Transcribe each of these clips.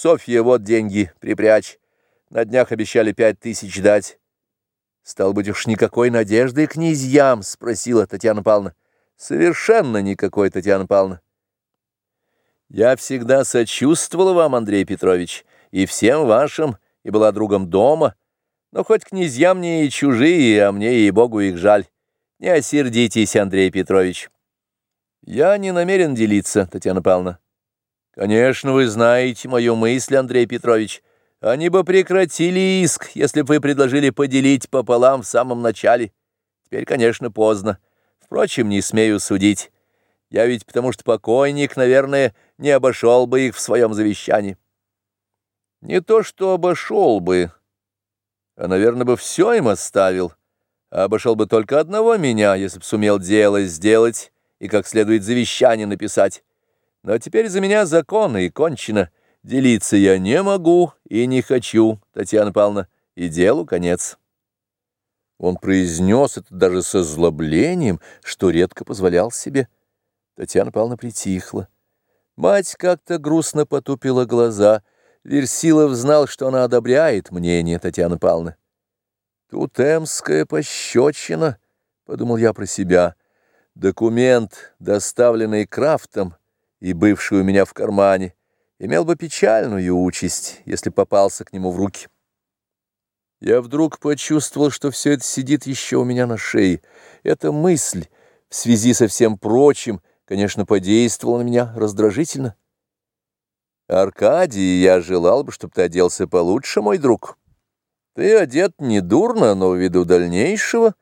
Софья, вот деньги, припрячь. На днях обещали пять тысяч дать. Стал быть, уж никакой надежды князьям, спросила Татьяна Павловна. Совершенно никакой, Татьяна Павловна. Я всегда сочувствовала вам, Андрей Петрович, и всем вашим, и была другом дома, но хоть князья мне и чужие, а мне, и богу их жаль. Не осердитесь, Андрей Петрович. Я не намерен делиться, Татьяна Павловна. Конечно, вы знаете мою мысль, Андрей Петрович. Они бы прекратили иск, если бы вы предложили поделить пополам в самом начале. Теперь, конечно, поздно. Впрочем, не смею судить. Я ведь потому что покойник, наверное, не обошел бы их в своем завещании. Не то что обошел бы, а, наверное, бы все им оставил, а обошел бы только одного меня, если б сумел дело сделать и как следует завещание написать. Но теперь за меня законы и кончено. Делиться я не могу и не хочу, Татьяна Павловна, и делу конец. Он произнес это даже со злоблением, что редко позволял себе. Татьяна Павловна притихла. Мать как-то грустно потупила глаза. Версилов знал, что она одобряет мнение Татьяны Павловны. «Тут эмская пощечина», — подумал я про себя. Документ, доставленный Крафтом и бывший у меня в кармане, имел бы печальную участь, если попался к нему в руки. Я вдруг почувствовал, что все это сидит еще у меня на шее. Эта мысль, в связи со всем прочим, конечно, подействовала на меня раздражительно. Аркадий, я желал бы, чтобы ты оделся получше, мой друг. Ты одет недурно, но ввиду дальнейшего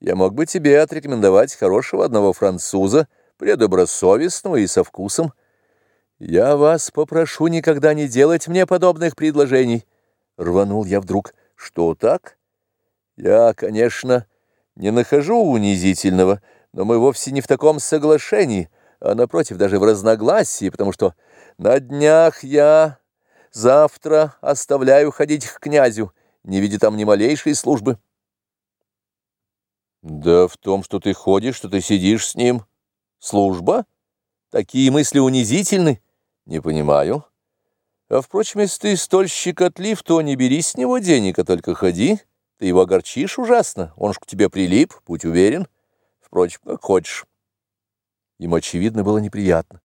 я мог бы тебе отрекомендовать хорошего одного француза, предобросовестного и со вкусом. Я вас попрошу никогда не делать мне подобных предложений. Рванул я вдруг. Что так? Я, конечно, не нахожу унизительного, но мы вовсе не в таком соглашении, а напротив, даже в разногласии, потому что на днях я завтра оставляю ходить к князю, не видя там ни малейшей службы. Да в том, что ты ходишь, что ты сидишь с ним. Служба? Такие мысли унизительны? Не понимаю. А, впрочем, если ты столь щекотлив, то не бери с него денег, а только ходи. Ты его огорчишь ужасно, он ж к тебе прилип, будь уверен. Впрочем, как хочешь. Ему, очевидно, было неприятно.